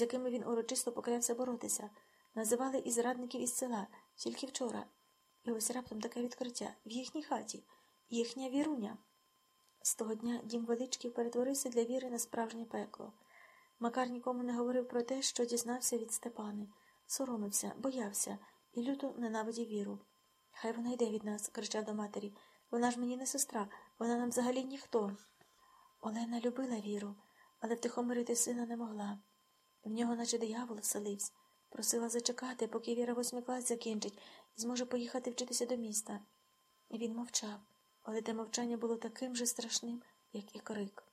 з якими він урочисто поклявся боротися, називали і зрадників із села тільки вчора. І ось раптом таке відкриття в їхній хаті, їхня віруня. З того дня дім величків перетворився для віри на справжнє пекло. Макар нікому не говорив про те, що дізнався від Степани, соромився, боявся і люто ненавидів віру. Хай вона йде від нас, кричав до матері. Вона ж мені не сестра, вона нам взагалі ніхто. Олена любила віру, але втихомирити сина не могла. В нього, наче диявол, вселився. Просила зачекати, поки Віра восьмий клас закінчить і зможе поїхати вчитися до міста. Він мовчав, але те мовчання було таким же страшним, як і крик.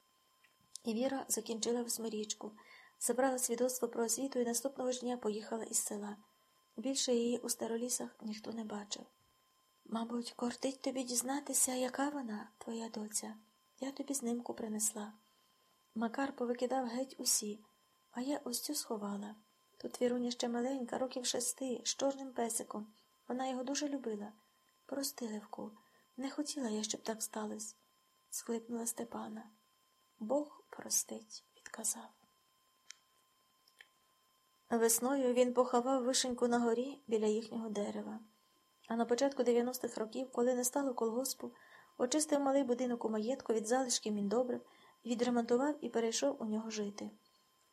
І Віра закінчила восьмирічку, забрала свідоцтво про освіту і наступного ж дня поїхала із села. Більше її у старолісах ніхто не бачив. Мабуть, кортить тобі дізнатися, яка вона, твоя доця. Я тобі знимку принесла. Макар повикидав геть усі, а я ось цю сховала. Тут Віруня ще маленька, років шести, з чорним песиком. Вона його дуже любила. Прости, Левку, не хотіла я, щоб так сталося, схлипнула Степана. Бог простить, відказав. Весною він поховав вишеньку на горі біля їхнього дерева. А на початку 90-х років, коли не стало колгоспу, очистив малий будинок у маєтку від залишків міндобрив, відремонтував і перейшов у нього жити.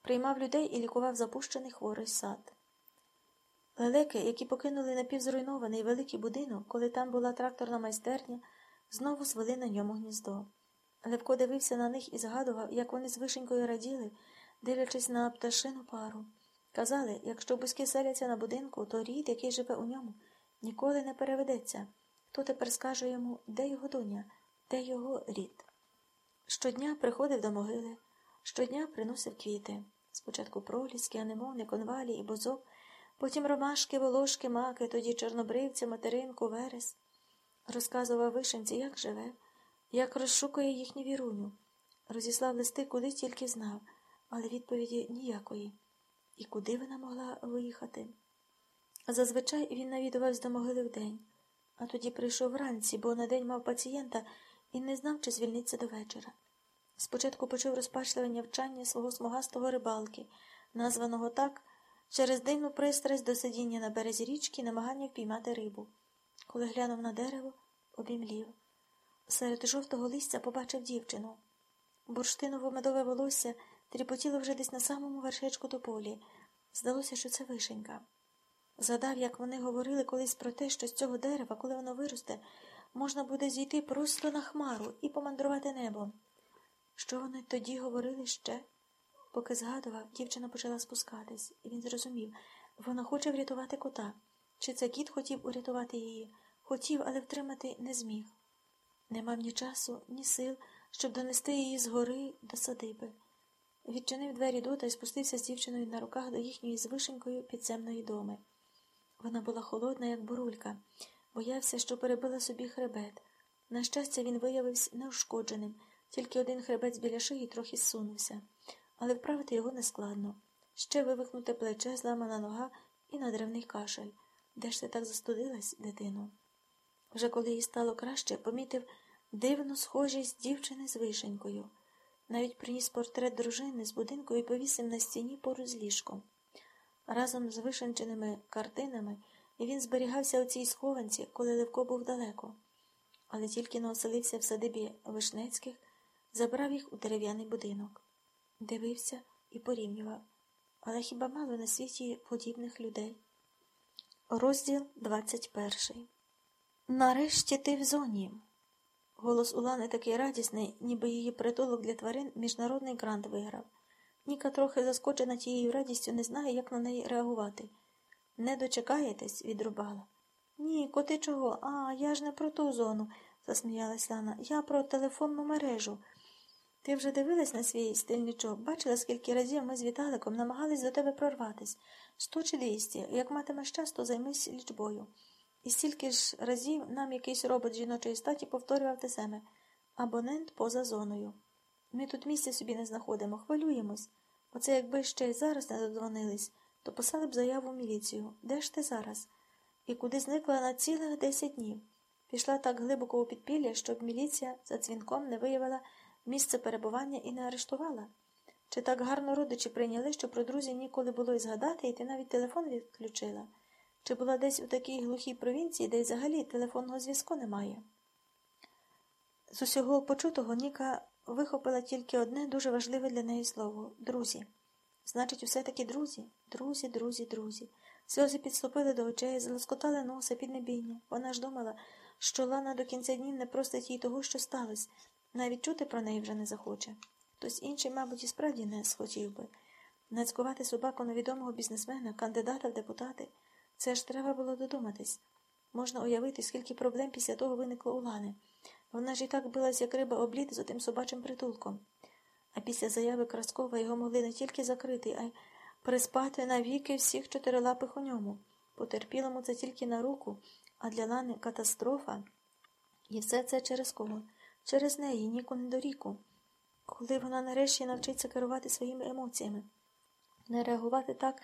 Приймав людей і лікував запущений хворий сад. Лелеки, які покинули напівзруйнований великий будинок, коли там була тракторна майстерня, знову звели на ньому гніздо. Левко дивився на них і згадував, як вони з вишенькою раділи, дивлячись на пташину пару. Казали, якщо бузьки селяться на будинку, то рід, який живе у ньому, ніколи не переведеться. Хто тепер скаже йому, де його доня, де його рід? Щодня приходив до могили, щодня приносив квіти. Спочатку проліски, анемони, конвалі і бузок, потім ромашки, волошки, маки, тоді чорнобривця, материнку, верес. Розказував вишенці, як живе, як розшукує їхню віруню. Розіслав листи, куди тільки знав, але відповіді ніякої. І куди вона могла виїхати? Зазвичай він навідувався до могили вдень, а тоді прийшов вранці, бо на день мав пацієнта і не знав, чи звільниться до вечора. Спочатку почув розпачливе нявчання свого смугастого рибалки, названого так через дивну пристрасть до сидіння на березі річки і намагання впіймати рибу. Коли глянув на дерево, обімлів. Серед жовтого листя побачив дівчину. Бурштиново медове волосся тріпотіло вже десь на самому вершечку тополі. Здалося, що це вишенька. Згадав, як вони говорили колись про те, що з цього дерева, коли воно виросте, можна буде зійти просто на хмару і помандрувати небом. Що вони тоді говорили ще? Поки згадував, дівчина почала спускатись, і він зрозумів вона хоче врятувати кота. Чи це кіт хотів урятувати її? Хотів, але втримати не зміг. Не мав ні часу, ні сил, щоб донести її з гори до садиби. Відчинив двері дота і спустився з дівчиною на руках до їхньої з вишенькою підземної доми. Вона була холодна, як бурулька, боявся, що перебила собі хребет. На щастя, він виявився неушкодженим, тільки один хребець біля шиї трохи зсунувся, але вправити його нескладно. Ще вивихнуте плече, зламана нога і надривний кашель. Де ж ти так застудилась, дитино? Вже коли їй стало краще, помітив дивну схожість дівчини з вишенькою. Навіть приніс портрет дружини з будинку і повісив на стіні поруч з ліжком. Разом з вишенченими картинами він зберігався у цій схованці, коли Левко був далеко, але тільки не оселився в садибі Вишнецьких, забрав їх у дерев'яний будинок. Дивився і порівнював. Але хіба мало на світі подібних людей? Розділ 21 Нарешті ти в зоні. Голос Улани такий радісний, ніби її притулок для тварин міжнародний грант виграв. Ніка трохи заскочена тією радістю, не знає, як на неї реагувати. Не дочекаєтесь, відрубала. Ні, коти чого? А, я ж не про ту зону, засміялась Лана. Я про телефонну мережу. Ти вже дивилась на свій стильничок, бачила, скільки разів ми з Віталиком намагались до тебе прорватись. Сто чи двісті. Як матимеш час, то займись лічбою. І стільки ж разів нам якийсь робот жіночої статі повторював те саме абонент поза зоною. Ми тут місця собі не знаходимо, хвилюємось. Оце якби ще й зараз не додзвонились, то писали б заяву в міліцію. Де ж ти зараз? І куди зникла на цілих десять днів. Пішла так глибоко у підпілля, щоб міліція за дзвінком не виявила місце перебування і не арештувала. Чи так гарно родичі прийняли, що про друзів ніколи було й згадати, і ти навіть телефон відключила? Чи була десь у такій глухій провінції, де й взагалі телефонного зв'язку немає? З усього почутого Ніка вихопила тільки одне дуже важливе для неї слово друзі. Значить, усе таки друзі, друзі, друзі, друзі. Сльози підступили до очей, залоскотали носа піднебіння. Вона ж думала, що Лана до кінця днів не простить їй того, що сталося, навіть чути про неї вже не захоче. Хтось інший, мабуть, і справді не схотів би. Нацькувати собаку невідомого бізнесмена, кандидата в депутати. Це ж треба було додуматись. Можна уявити, скільки проблем після того виникло у Лани. Вона ж і так билась, як риба обліт з отим собачим притулком. А після заяви Краскова його могли не тільки закрити, а й приспати навіки всіх чотирилапих у ньому. Потерпілому це тільки на руку, а для Лани катастрофа. І все це через кого? Через неї, Ніку недоріку. Коли вона нарешті навчиться керувати своїми емоціями, не реагувати так,